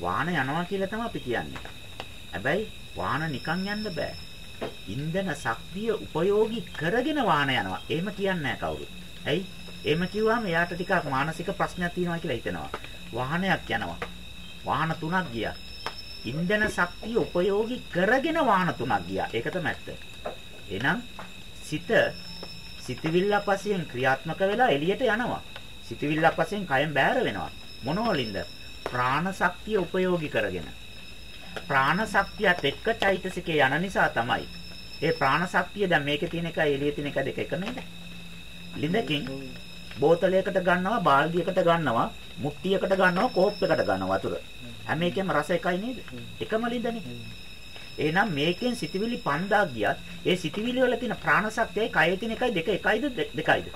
වාහන යනවා කියලා තමයි අපි කියන්නේ. හැබැයි වාහන නිකන් යන්න බෑ. ඉන්ධන ශක්තිය උපයෝගී කරගෙන වාහන යනවා. එහෙම කියන්නේ නැහැ කවුරුත්. ඇයි? එහෙම කිව්වම එයාට ටිකක් මානසික ප්‍රශ්නයක් තියෙනවා කියලා හිතෙනවා. වාහනයක් යනවා. වාහන තුනක් ගියා. ඉන්ධන ශක්තිය උපයෝගී කරගෙන වාහන තුනක් ගියා. ඒක තමයි ඇත්ත. එහෙනම් සිත සිතවිල්ලක් වශයෙන් ක්‍රියාත්මක වෙලා එළියට යනවා. සිතවිල්ලක් වශයෙන් කයෙන් බෑර වෙනවා. මොනවලින්ද? ප්‍රාණ ශක්තිය උපයෝගී කරගෙන. ප්‍රාණ ශක්තියත් එක්ක චෛතසිකේ යන නිසා තමයි. ඒ ප්‍රාණ ශක්තිය දැන් මේකේ තියෙන එකයි එළියේ තියෙන එක දෙක එක නේද? ලිඳකින් බෝතලයකට ගන්නවා, බාල්දියකට ගන්නවා, මුට්ටියකට ගන්නවා, කෝප්පයකට ගන්නවා වතුර. හැම එකෙම රස එකයි නේද? එකම ලිඳනේ. එහෙනම් මේකෙන් සිතවිලි 5000 ගියත් ඒ සිතවිලි වල තියෙන ප්‍රාණ ශක්තියයි කයේ තියෙන එකයි දෙක එකයිද දෙකයිද?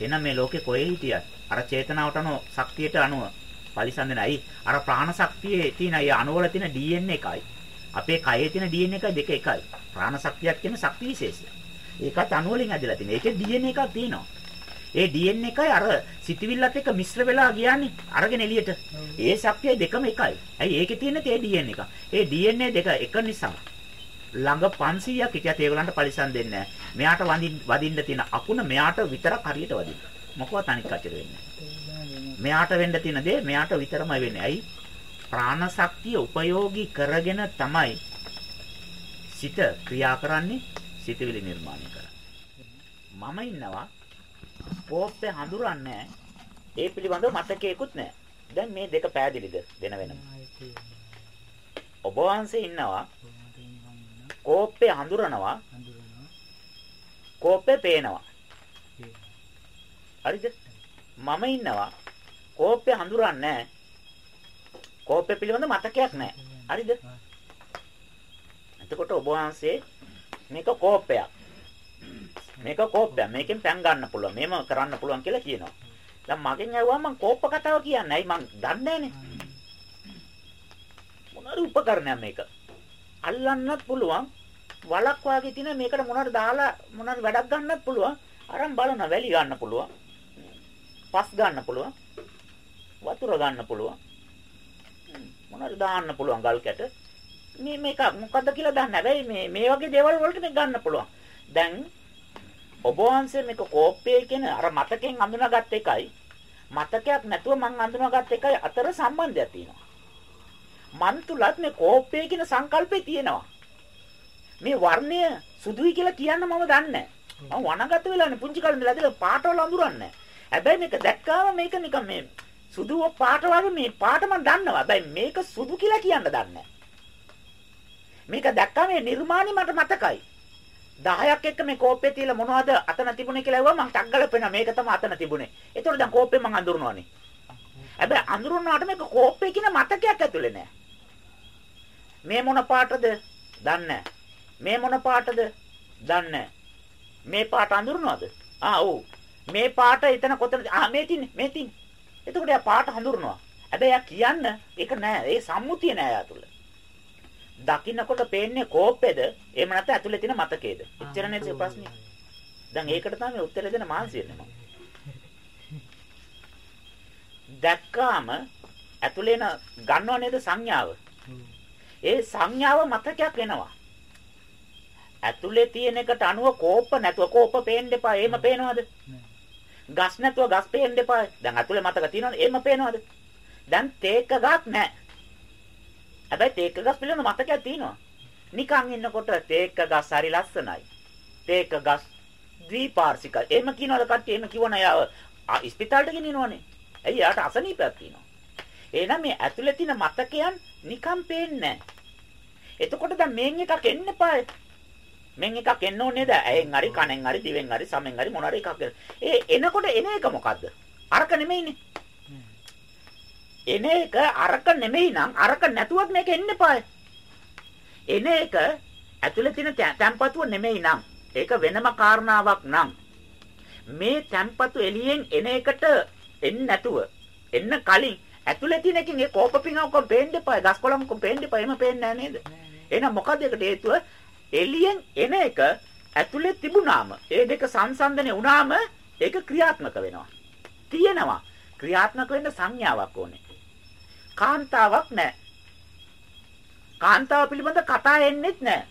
එහෙනම් මේ ලෝකේ කොහේ හිටියත් අර චේතනාවට අනුව ශක්තියට අනුව පරිසම් දෙනයි අර ප්‍රාණ ශක්තියේ තියෙන ඒ අණුවල තියෙන DNA එකයි. අපේ කයේ තියෙන DNA එකයි දෙක එකයි. ප්‍රාණ ශක්තියක් කියන ශක්ති විශේෂය ඒකත් අණු වලින් ඇදලා තියෙන ඒකේ DNA එකක් තියෙනවා. ඒ DNA එකයි අර සිතවිල්ලත් එක්ක මිශ්‍ර වෙලා ගියානේ අරගෙන එළියට. ඒ ශක්තියයි දෙකම එකයි. ඇයි ඒකේ තියෙන තේ DNA එක ඒ DNA දෙක එක නිසා ළඟ 500ක් හිටියත් ඒගොල්ලන්ට පරිසම් දෙන්නේ නැහැ. මෙයාට වදින්න වදින්න තියෙන අකුණ මෙයාට විතරක් හරියට වදින්න. මොකවත් අනික් කටට වෙන්නේ මෙයාට වෙන්න තියෙන දේ මෙයාට විතරමයි වෙන්නේ. ඇයි? ප්‍රාණ ශක්තිය උපයෝගී කරගෙන තමයි සිත ක්‍රියා කරන්නේ සිතවිලි නිර්මාණය කරන්නේ. මම ඉන්නවා කෝප්පේ හඳුරන්නේ ඒ පිළිබඳව මතකයකුත් නැහැ. දැන් මේ දෙක පෑදිලිද වෙන වෙනම. ඔබ වහන්සේ ඉන්නවා කෝප්පේ හඳුරනවා කෝප්පේ පේනවා. හරිද? මම ඉන්නවා කෝපය හඳුරන්නේ නැහැ. කෝපය පිළිබඳ මතකයක් නැහැ. හරිද? එතකොට ඔබ වහන්සේ මේක කෝපයක්. මේක කෝපයක්. මේකෙන් පැන් ගන්න පුළුවන්. මේම කරන්න පුළුවන් කියලා කියනවා. දැන් මගෙන් ඇහුවා මං කෝප කතාව කියන්නේ. ඇයි මං දන්නේ නැනේ. මොනවාරි උපකරණයක් මේක. අල්ලන්නත් පුළුවන්. වලක් වාගේ තියෙන මේකට මොනවාරි දාලා මොනවාරි වැඩක් ගන්නත් පුළුවන්. අරන් බලන වැලි ගන්න පුළුවන්. පස් ගන්න පුළුවන්. වතුර ගන්න පුළුවන්. මොනවාරි දාන්න පුළුවන් ගල් කැට. මේ මේක මොකද්ද කියලා දන්නේ නැහැ. මේ මේ වගේ දේවල් වලට මේක ගන්න පුළුවන්. දැන් ඔබ වහන්සේ මේක කෝප්පේ කියන අර මතකෙන් අඳුනාගත් එකයි මතකයක් නැතුව මං අඳුනාගත් එකයි අතර සම්බන්ධයක් තියෙනවා. මන් තුලත් මේ කෝප්පේ කියන සංකල්පේ තියෙනවා. මේ වර්ණය සුදුයි කියලා කියන්න මම දන්නේ නැහැ. මම වනගත වෙලානේ පුංචි කාලේ ඉඳලා ඇදලා පාටවල අඳුරන්නේ. හැබැයි මේක දැක්කාම මේක නිකන් මේ සුදු පාට වගේ මේ පාට මම දන්නවා. හැබැයි මේක සුදු කියලා කියන්න දන්නේ මේක දැක්කම මේ නිර්මාණي මට මතකයි. 10ක් එක්ක මේ කෝප්පේ තියලා මොනවද අතන තිබුණේ කියලා ඇහුවා මම ටග්ගල පේනවා මේක තමයි අතන තිබුණේ. ඒතකොට දැන් කෝප්පේ මම අඳුරනවානේ. හැබැයි අඳුරනවාට මේක කෝප්පේ කියන මතකයක් ඇතුලේ නෑ. මේ මොන පාටද? දන්නේ මේ මොන පාටද? දන්නේ මේ පාට අඳුරනවද? ආ ඔව්. මේ පාට එතන කොතනද? ආ මේ තින්නේ මේ තින්නේ. එතකොට එයා පාට හඳුරනවා. හැබැයි එයා කියන්න ඒක නෑ. ඒ සම්මුතිය නෑ එයා තුල. දකින්නකොට පේන්නේ කෝප්පේද? එහෙම නැත්නම් ඇතුලේ තියෙන මතකේද? එච්චර නේද ප්‍රශ්නේ. දැන් ඒකට තමයි උත්තර දෙන්න මාන්සි වෙන්නේ මම. දැක්කාම ඇතුලේ ගන්නව නේද සංඥාව? ඒ සංඥාව මතකයක් වෙනවා. ඇතුලේ තියෙන එකට අනුව කෝප නැතුව කෝප පේන්න එපා. එහෙම පේනවද? ගස් නැතුව ගස් පේන්න එපා. දැන් අතුලේ මතක තියෙනවද? එහෙම පේනවද? දැන් තේක ගස් නැහැ. හැබැයි තේක ගස් පිළිබඳ මතකයක් තියෙනවා. නිකන් ඉන්නකොට තේක ගස් හරි ලස්සනයි. තේක ගස් ද්විපාර්ශිකයි. එහෙම කියනවද කට්ටිය? එහෙම කිව්වන යාව ඉස්පිතාලට ගෙනියනවනේ. ඇයි යාට අසනීපයක් තියෙනවා. එහෙනම් මේ ඇතුලේ තියෙන මතකයන් නිකන් පේන්නේ නැහැ. එතකොට දැන් මේන් එකක් එන්න එපා. මෙන් එකක් එන්න ඕනේ නේද? ඇහෙන් හරි කනෙන් හරි දිවෙන් හරි සමෙන් හරි මොන හරි එකක්. ඒ එනකොට එන එක මොකද්ද? අරක නෙමෙයිනේ. එන එක අරක නෙමෙයි නම් අරක නැතුවත් මේක එන්න එපා. එන එක ඇතුලේ තියෙන තැම්පතුව නෙමෙයි නම් ඒක වෙනම කාරණාවක් නම් මේ තැම්පතු එළියෙන් එන එකට එන්නේ නැතුව එන්න කලින් ඇතුලේ තියෙන එකකින් ඒ කෝපපින් ඔක්කොම පේන්න එපා. ගස් කොළන් ඔක්කොම පේන්න එපා. එහෙම පේන්නේ නැහැ නේද? එහෙනම් මොකද ඒකට හේතුව? එළියෙන් එන එක ඇතුලේ තිබුණාම ඒ දෙක සංසන්දනය වුණාම ඒක ක්‍රියාත්මක වෙනවා. තියෙනවා. ක්‍රියාත්මක වෙන්න සංඥාවක් ඕනේ. කාන්තාවක් නැහැ. කාන්තාව පිළිබඳ කතා එන්නෙත් නැහැ.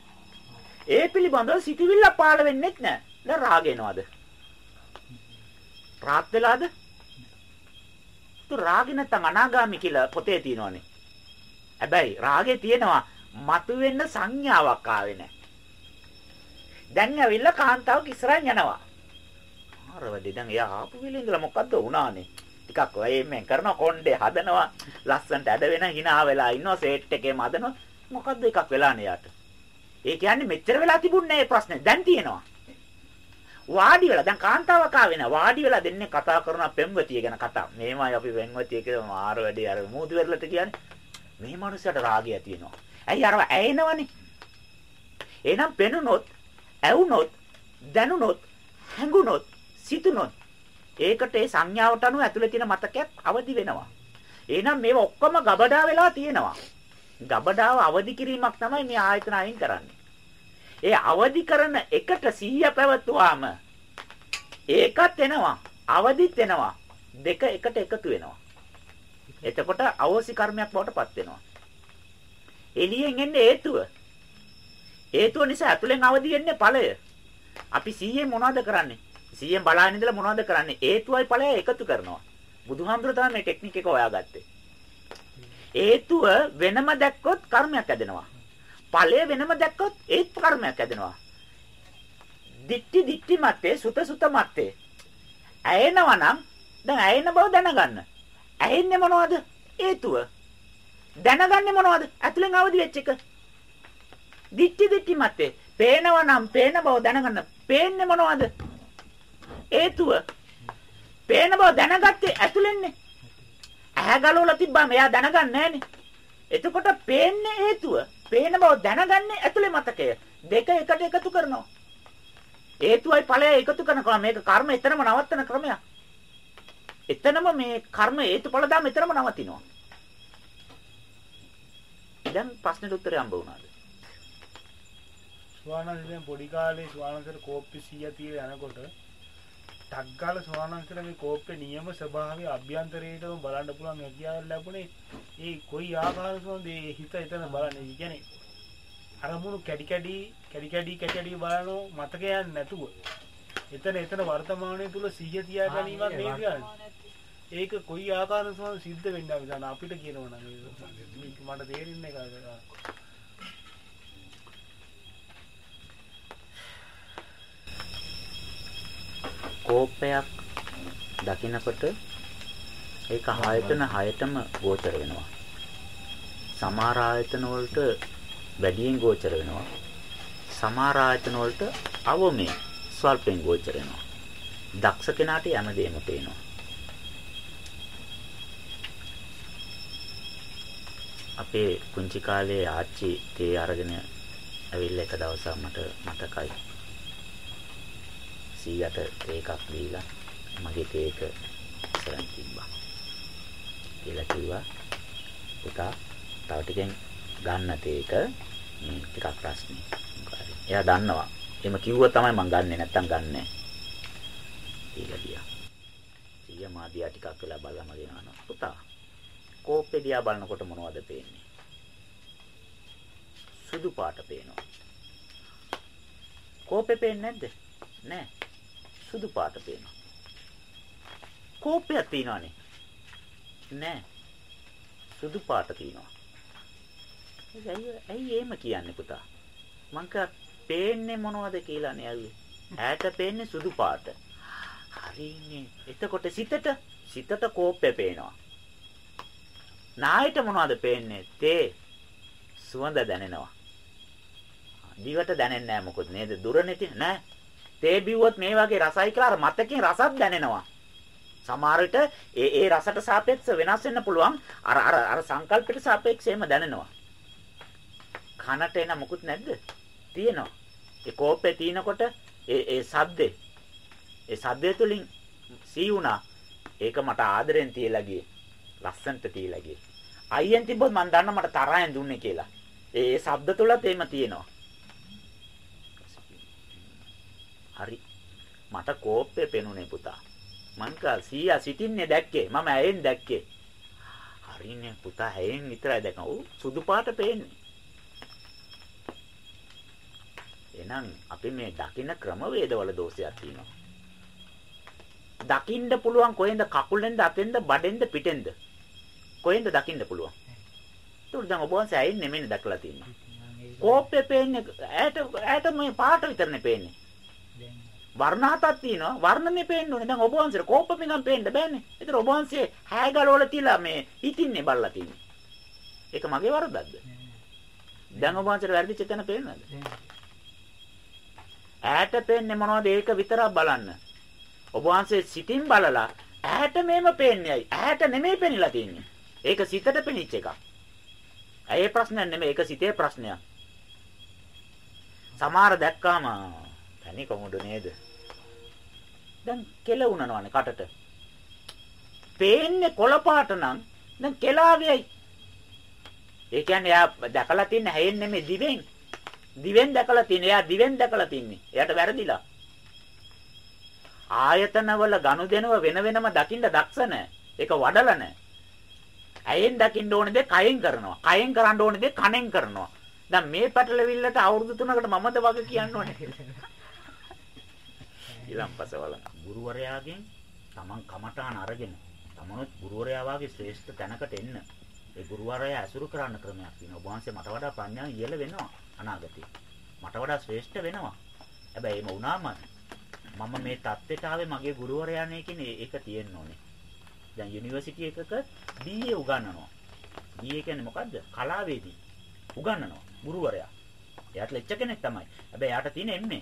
ඒ පිළිබඳව සිටිවිල්ල පාළ වෙන්නෙත් නැහැ. දැන් රාග එනවද? රාත් වෙලාද? තු රාගේ නැත්තම් අනාගාමි කියලා පොතේ තියෙනවනේ. හැබැයි රාගේ තියෙනවා මතුවෙන්න සංඥාවක් ආවේ නැහැ. දැන් ඇවිල්ලා කාන්තාවක් ඉස්සරහින් යනවා. අර වැඩි දැන් එයා ආපු වෙලේ ඉඳලා මොකද්ද වුණානේ? ටිකක් වයයෙන් කරන කොණ්ඩේ හදනවා ලස්සනට ඇද වෙන hina වෙලා ඉන්නවා සේට් එකේම හදනවා මොකද්ද එකක් වෙලානේ යාට. ඒ කියන්නේ මෙච්චර වෙලා තිබුණේ මේ ප්‍රශ්නේ. දැන් තියෙනවා. වාඩි වෙලා දැන් කාන්තාවක් ආවෙන වාඩි වෙලා දෙන්නේ කතා කරන පෙම්වතිය ගැන කතා. මේමයි අපි පෙම්වතිය කියලා මාර වැඩි අර මූදු වෙරළට කියන්නේ. මේ මනුස්සයට රාගය තියෙනවා. ඇයි අරව ඇයෙනවනේ. එහෙනම් පෙනුනොත්, ඇවුනොත්, දැනුනොත්, හැඟුනොත්, සිතුනොත් ඒකට ඒ සංඥාවට අනුව ඇතුලේ තියෙන මතකයක් අවදි වෙනවා. එහෙනම් මේව ඔක්කොම ගබඩා වෙලා තියෙනවා. ගබඩාව අවදි කිරීමක් තමයි මේ ආයතන අයින් කරන්නේ. ඒ අවදි කරන එකට 100 පැවතුවාම ඒකත් එනවා අවදිත් එනවා දෙක එකට එකතු වෙනවා එතකොට අවෝසි කර්මයක් බවට පත් වෙනවා එළියෙන් එන්නේ හේතුව හේතුව නිසා ඇතුලෙන් අවදි වෙන්නේ ඵලය අපි 100 මොනවද කරන්නේ 100න් බලාගෙන ඉඳලා මොනවද කරන්නේ හේතුවයි ඵලය එකතු කරනවා බුදුහාමුදුර තමයි මේ ටෙක්නික් එක හොයාගත්තේ හේතුව වෙනම දැක්කොත් කර්මයක් ඇදෙනවා ඵලය වෙනම දැක්කොත් ඒත් කර්මයක් ඇදෙනවා. දික්ටි දික්ටි මතේ සුත සුත මතේ. ඇයෙනවා නම් දැන් ඇයෙන බව දැනගන්න. ඇයෙන්නේ මොනවද? හේතුව. දැනගන්නේ මොනවද? ඇතුලෙන් අවදි වෙච්ච එක. දික්ටි දික්ටි මතේ පේනවා නම් පේන බව දැනගන්න. පේන්නේ මොනවද? හේතුව. පේන බව දැනගත්තේ ඇතුලෙන්නේ. ඇහැ ගලවලා තිබ්බම එයා දැනගන්නේ නැහනේ. එතකොට පේන්නේ හේතුව. පේන බව දැනගන්නේ ඇතුලේ මතකය. දෙක එකට එකතු කරනවා. හේතුවයි ඵලයයි එකතු කරනවා. මේක කර්ම එතනම නවත්තන ක්‍රමයක්. එතනම මේ කර්ම හේතුඵල දාම එතනම නවතිනවා. දැන් ප්‍රශ්නෙට උත්තරය හම්බ වුණාද? ස්වානන්දෙන් පොඩි කාලේ ස්වානන්දට කෝප්පි 100 තියලා යනකොට ටග්ගාල ස්වානන්දට මේ කෝප්පේ නියම ස්වභාවය අභ්‍යන්තරයේම බලන්න පුළුවන් හැකියාව ලැබුණේ ඒ කොයි ආකාරයකද ඒ හිත එතන බලන්නේ. ඒ කියන්නේ අරමුණු කැඩි කැඩි කැඩි කැඩි කැඩි කැඩි බලනෝ මතකයන් නැතුව එතන එතන වර්තමානයේ තුල සිහිය තියා ගැනීමක් මේ කියන්නේ. ඒක කොයි ආකාරයකද සිද්ධ වෙන්නේ අපි දන්න අපිට කියනවා නම් මේක මට තේරෙන්නේ නැහැ කෝපයක් දකිනකොට ඒක ආයතන හයටම ගෝචර වෙනවා. සමහර ආයතන වලට වැඩියෙන් ගෝචර වෙනවා. සමහර ආයතන වලට අවමේ ස්වල්පෙන් ගෝචර වෙනවා. දක්ෂ කෙනාට යන දෙයම පේනවා. අපේ කුංචි කාලේ ආච්චි තේ අරගෙන ඇවිල්ලා එක දවසක් මට මතකයි. 100ට තේ එකක් දීලා මගේ තේ එක ඉස්සරහින් තිබ්බා. කියලා කිව්වා පුතා තව ටිකෙන් ගන්න තේක මේ ටිකක් ප්‍රශ්නේ. එයා දන්නවා. එහෙම කිව්වොත් තමයි මං ගන්නෙ නැත්තම් ගන්නෑ. කියලා ගියා. සීය මාදියා ටිකක් වෙලා බලලා මගේ අහනවා. පුතා කෝප්පේ දිහා බලනකොට මොනවද පේන්නේ? සුදු පාට පේනවා. කෝපේ පේන්නේ නැද්ද? නෑ. සුදු පාට පේනවා. කෝපයක් තියෙනවනේ. නෑ. සුදු පාට තියෙනවා. ඇයි ඇයි එහෙම කියන්නේ පුතා? මං පේන්නේ මොනවද කියලා නේ ඇල්ලේ. ඈට පේන්නේ සුදු පාට. හරිනේ. එතකොට සිතට සිතට කෝප්පේ පේනවා. නායට මොනවද පේන්නේ? තේ සුවඳ දැනෙනවා. දිවට දැනෙන්නේ නැහැ මොකද නේද? දුර නැති නෑ. තේ බිව්වොත් මේ වගේ රසයි කියලා අර මතකෙන් රසක් දැනෙනවා. සමහර විට ඒ ඒ රසට සාපේක්ෂව වෙනස් වෙන්න පුළුවන්. අර අර අර සංකල්පයට සාපේක්ෂව දැනෙනවා. කනට එන මොකුත් නැද්ද? තියෙනවා. ඒ කෝපේ තිනකොට ඒ ඒ සද්දේ ඒ සද්දේ තුලින් සී වුණා. ඒක මට ආදරෙන් තියලා ගියේ. ලස්සන්ට තියලා ගියේ. අයියෙන් තිබ්බොත් මම දන්නවා මට තරහෙන් දුන්නේ කියලා. ඒ ඒ ශබ්ද තුලත් එහෙම තියෙනවා. හරි. මට කෝප්පේ පෙනුනේ පුතා. මං කා සීයා සිටින්නේ දැක්කේ. මම ඇයෙන් දැක්කේ. හරිනේ පුතා හැයෙන් විතරයි දැකන. ඌ සුදු පාට පේන්නේ. එහෙනම් අපි මේ දකින්න ක්‍රමවේදවල දෝෂයක් තියෙනවා. දකින්න පුළුවන් කොහෙන්ද කකුලෙන්ද අතෙන්ද බඩෙන්ද පිටෙන්ද? කොහෙන්ද දකින්න පුළුවන්? ඒක දැන් ඔබ වහන්සේ ඇයින් නෙමෙයි දැකලා තියෙන්නේ. කෝප්පේ පේන්නේ ඈට ඈට මේ පාට විතරනේ පේන්නේ. වර්ණ හතක් තියෙනවා. වර්ණනේ පේන්න ඕනේ. දැන් ඔබ වහන්සේට කෝප්ප පිඟන් පේන්න බෑනේ. ඒතර ඔබ වහන්සේ හැගලවල තියලා මේ හිතින්නේ බල්ලා තින්නේ. ඒක මගේ වරදක්ද? දැන් ඔබ වහන්සේට වැරදිච්ච තැන පේනවද? ඈට පේන්නේ මොනවද ඒක විතරක් බලන්න. ඔබ වහන්සේ සිතින් බලලා ඈට මේම පේන්නේයි. ඈට නෙමෙයි පෙනිලා තින්නේ. ඒක සිතට පෙනිච්ච එකක්. ඇයි ප්‍රශ්නයක් නෙමෙයි ඒක සිතේ ප්‍රශ්නයක්. සමහර දැක්කාම තනි කොමුඩ නේද? දැන් කෙල උනනවනේ කටට. පේන්නේ කොළ පාට නම් දැන් කෙලාගේයි. ඒ කියන්නේ එයා දැකලා තින්නේ හැයෙන් නෙමෙයි දිවෙන්. දිවෙන් දැකලා තින්නේ. එයා දිවෙන් දැකලා තින්නේ. එයාට වැරදිලා. ආයතනවල ගනුදෙනුව වෙන වෙනම දකින්න දක්ෂ නැහැ. ඒක වඩලා නැහැ. ඇයෙන් දකින්න ඕනේ දේ කයෙන් කරනවා. කයෙන් කරන්න ඕනේ දේ කනෙන් කරනවා. දැන් මේ පැටලවිල්ලට අවුරුදු 3කට මමද වගේ කියන්න ඕනේ. ඊළම්පසවල ගුරුවරයාගෙන් Taman කමඨාන අරගෙන තමනුත් ගුරුවරයා වාගේ ශ්‍රේෂ්ඨ තැනකට එන්න. ඒ ගුරුවරයා ඇසුරු කරන්න ක්‍රමයක් තියෙනවා. ඔබ වහන්සේ මට වඩා ප්‍රඥාව ඉහළ වෙනවා අනාගතේ. මට වඩා ශ්‍රේෂ්ඨ වෙනවා. හැබැයි එහෙම වුණාම මම මේ தත්ත්වයට ආවේ මගේ ගුරුවරයානේ කියන්නේ ඒක තියෙන්න ඕනේ. දැන් යුනිවර්සිටි එකක BA උගන්වනවා. BA කියන්නේ මොකද්ද? කලාවේදී උගන්වනවා ගුරුවරයා. එයාට ලෙක්චර් කෙනෙක් තමයි. හැබැයි එයාට තියෙන MA.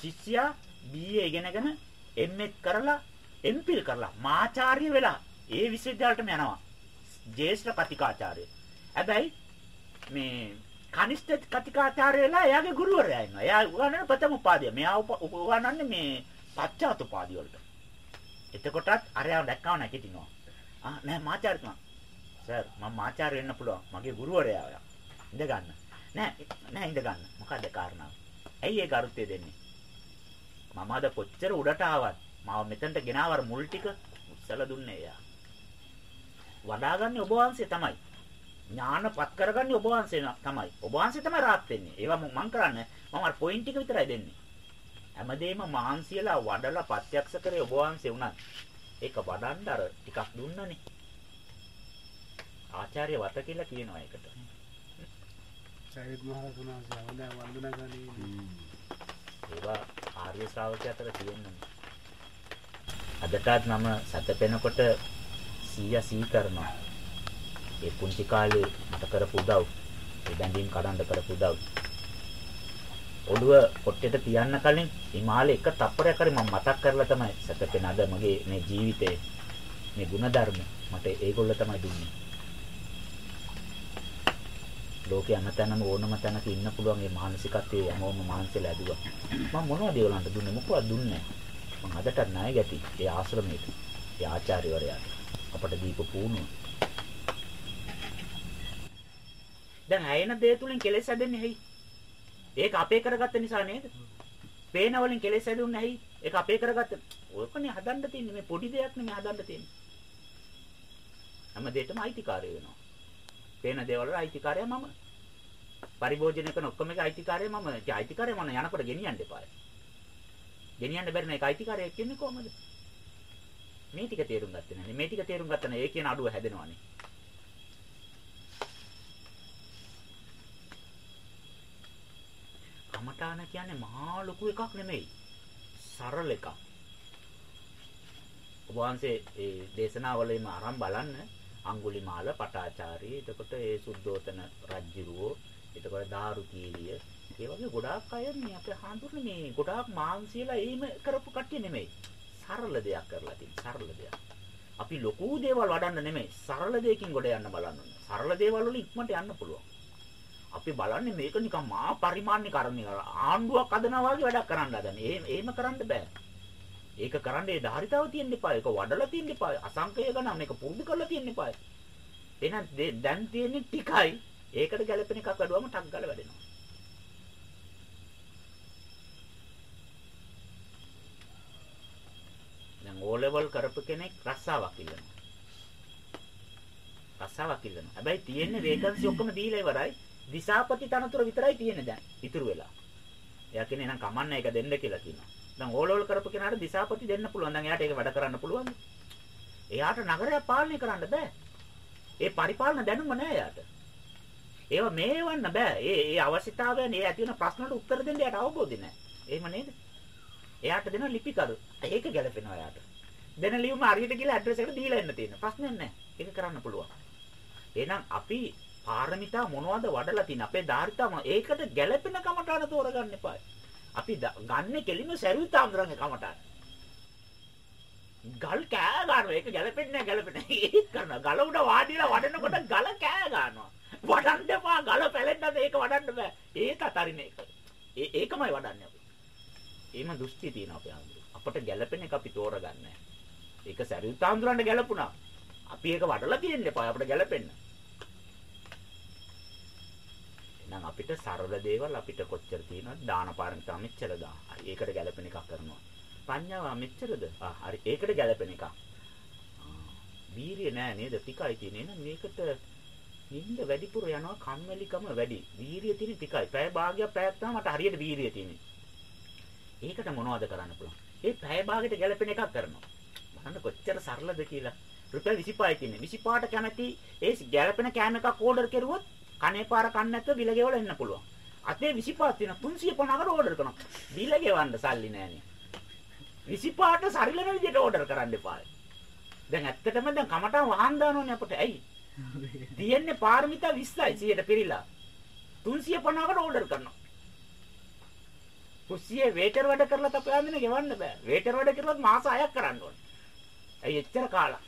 ශිෂ්‍යයා BA ඉගෙනගෙන MA කරලා MPhil කරලා මාචාර්ය වෙලා ඒ විශ්වවිද්‍යාලයටම යනවා. ජ්‍යෙෂ්ඨ කතිකාචාර්ය. හැබැයි මේ කනිෂ්ඨ කතිකාචාර්ය වෙලා එයාගේ ගුරුවරයා ඉන්නවා. එයා උගන්වන ප්‍රථම උපාධිය. මෙයා උගන්වන්නේ මේ පශ්චාත් උපාධිය වලට. එතකොටත් අරයා දැක්කම නැගිටිනවා. ආ නෑ මාචාර්යතුමා. සර් මම මාචාර්ය වෙන්න පුළුවන්. මගේ ගුරුවරයා. ඉඳ ගන්න. නෑ නෑ ඉඳ ගන්න. මොකද්ද කාරණාව? ඇයි ඒ කරුත්තේ දෙන්නේ? මම අද කොච්චර උඩට ආවත් මාව මෙතනට ගෙනාවර මුල් ටික උස්සලා දුන්නේ එයා. වඩාගන්නේ ඔබ වහන්සේ තමයි. ඥානපත් කරගන්නේ ඔබ වහන්සේ තමයි. ඔබ වහන්සේ තමයි rahat වෙන්නේ. ඒවා මම කරන්නේ මම අර පොයින්ට් ටික විතරයි දෙන්නේ. හැමදේම මහන්සියලා වඩලා ප්‍රත්‍යක්ෂ කරේ ඔබ වහන්සේ උනත්. ඒක වඩන්න අර ටිකක් දුන්නනේ. ආචාර්ය වත කියලා කියනවා ඒකට. සයිද් මහරහතන් වහන්සේ වන්දනා ගන්නේ. ඒවා ආර්ය ශ්‍රාවකයා අතර තියෙනවා. අදටත් මම සතපෙනකොට 100 සී කරනවා. ඒ පුංචි කාලේ මට කරපු උදව්, ඒ බැඳීම් කඩන්න කරපු උදව්. ඔළුව පොට්ටෙට තියන්න කලින් හිමාලය එක තප්පරයක් හරි මම මතක් කරලා තමයි සතපෙන අද මගේ මේ ජීවිතේ මේ ಗುಣධර්ම මට ඒගොල්ල තමයි දුන්නේ. ලෝකේ අනතනම ඕනම තැනක ඉන්න පුළුවන් මේ මානසිකත්වයේ හැමෝම මානසිකලා ඇදුවා. මම මොනවද ඒගොල්ලන්ට දුන්නේ මොකවත් දුන්නේ නැහැ. මම අදට ණය ගැති ඒ ආශ්‍රමයට. ඒ ආචාර්යවරයාට අපට දීප පුණුව. දැන් ඇයෙන දේ තුලින් කෙලෙස් හැදෙන්නේ ඇයි? ඒක අපේ කරගත්ත නිසා නේද? පේන වලින් කෙලෙස් හැදුන්නේ ඇයි? ඒක අපේ කරගත්ත. ඔයකනේ හදන්න තියෙන්නේ මේ පොඩි දෙයක් නෙමෙයි හදන්න තියෙන්නේ. හැම දෙයකම අයිතිකාරය වෙනවා. පේන දේවල් වල අයිතිකාරය මම. පරිභෝජනය කරන ඔක්කොම එක අයිතිකාරය මම. ඒ අයිතිකාරය මම යනකොට ගෙනියන්න එපා. ගෙනියන්න බැරි නේ ඒක අයිතිකාරය කියන්නේ කොහමද? මේ ටික තේරුම් ගත්තේ නැහැ. මේ ටික තේරුම් ගත්තා නම් ඒ කියන අඩුව හැදෙනවානේ. කමඨාන කියන්නේ මහා ලොකු එකක් නෙමෙයි. සරල එකක්. ඔබ වහන්සේ ඒ දේශනාවලම අරන් බලන්න අඟුලිමාල පටාචාරී එතකොට ඒ සුද්ධෝතන රජ්ජුරුවෝ එතකොට දාරුකීලිය ඒ වගේ ගොඩාක් අය මේ අපේ හාමුදුරනේ මේ ගොඩාක් මාංශීලා එහෙම කරපු කට්ටිය නෙමෙයි. සරල දෙයක් කරලා තියෙන සරල දෙයක්. අපි ලොකු දේවල් වඩන්න නෙමෙයි සරල දෙයකින් ගොඩ යන්න බලන්න ඕනේ. සරල දේවල් වල ඉක්මනට යන්න පුළුවන්. අපි බලන්නේ මේක නිකන් මහා පරිමාණ්‍ය කර්මයක් ආණ්ඩුවක් හදනවා වගේ වැඩක් කරන්න හදන්නේ එහෙම කරන්න බෑ. ඒක කරන්න ඒ ධාරිතාව තියෙන්න එපා. ඒක වඩලා තියෙන්න එපා. අසංකය ගණන් මේක පුරුදු කරලා තියෙන්න එපා. එහෙනම් දැන් තියෙන්නේ ටිකයි. ඒකට ගැළපෙන එකක් අඩුවම ටක් ගාලා වැඩෙනවා. දැන් ඕ ලෙවල් කරපු කෙනෙක් රස්සාවක් ඉල්ලනවා. රස්සාවක් ඉල්ලනවා. හැබැයි තියෙන්නේ වේකන්සි ඔක්කොම දීලා ඉවරයි. දිසාපති තනතුර විතරයි තියෙන්නේ දැන්. ඉතුරු වෙලා. එයා කියන්නේ එහෙනම් කමන්න ඒක දෙන්න කියලා කියනවා. දැන් ඕලෝල් කරපු කෙනාට දිසාපති දෙන්න පුළුවන්. දැන් එයාට ඒක වැඩ කරන්න පුළුවන්. එයාට නගරය පාලනය කරන්න බෑ. ඒ පරිපාලන දැනුම නෑ එයාට. ඒවා මේවන්න බෑ. ඒ ඒ අවශ්‍යතාවයන් ඒ ඇති වෙන ප්‍රශ්න වලට උත්තර දෙන්න එයාට අවබෝධය නෑ. එහෙම නේද? එයාට දෙන ලිපිකරු. ඒක ගැලපෙනවා එයාට. දෙන ලියුම හරියට කියලා ඇඩ්‍රස් එකට දීලා එන්න තියෙන. ප්‍රශ්නයක් නෑ. ඒක කරන්න පුළුවන්. එහෙනම් අපි පාරමිතා මොනවද වඩලා තියෙන අපේ ධාරිතාව ඒකට ගැළපෙන කමටහන තෝරගන්න එපා. අපි ගන්න කෙලින්ම සරුවිතාම්තරන්ගේ කමටහන. ගල් කෑ ගන්නවා. ඒක ගැළපෙන්නේ නැහැ ගැළපෙන්නේ ඒක කරනවා. ගල උඩ වාඩිලා වඩනකොට ගල කෑ ගන්නවා. වඩන්න එපා. ගල පැලෙන්නද? ඒක වඩන්න බෑ. ඒක අතරින් ඒක. ඒකමයි වඩන්නේ අපි. එහෙම දෘෂ්ටි තියෙනවා අපේ අඳුර අපට ගැළපෙන එක අපි තෝරගන්නේ ඒක සරුවිතාම්තරන්ට ගැළපුණා. අපි ඒක වඩලා තියෙන්න එපා. අපිට ගැළපෙන්න. එහෙනම් අපිට සරල දේවල් අපිට කොච්චර තියෙනවද දාන පාරමිතා මෙච්චර දා. ඒකට ගැළපෙන එකක් කරනවා. ප්‍රඥාව මෙච්චරද? ආ හරි ඒකට ගැළපෙන එකක්. වීරිය නෑ නේද? ටිකයි තියෙන්නේ. එහෙනම් මේකට නිින්ද වැඩිපුර යනවා කම්මැලිකම වැඩි. වීරිය තියෙන ටිකයි. පැය භාගයක් පැයක් තමයි මට හරියට වීරිය තියෙන්නේ. ඒකට මොනවද කරන්න පුළුවන්? ඒ පැය භාගයට ගැළපෙන එකක් කරනවා. බලන්න කොච්චර සරලද කියලා. රුපියල් 25යි තියෙන්නේ. 25ට කැමැති ඒ ගැළපෙන කෑම එකක් ඕඩර් කරුවොත් කනේ පාර කන්න නැතුව බිල ගෙවල එන්න පුළුවන්. අතේ 25ක් තියෙන 350කට ඕඩර් කරනවා. බිල ගෙවන්න සල්ලි නැහනේ. 25ට සරිලන විදිහට ඕඩර් කරන්න එපා. දැන් ඇත්තටම දැන් කමටන් වහන් දානෝනේ අපිට. ඇයි? තියෙන්නේ පාරමිතා 20යි 100ට පිරීලා. 350කට ඕඩර් කරනවා. කුස්සියේ වේටර් වැඩ කරලා තමයි යන්නේ ගෙවන්න බෑ. වේටර් වැඩ කරුවත් මාස 6ක් කරන්න ඕනේ. ඇයි එච්චර කාලා?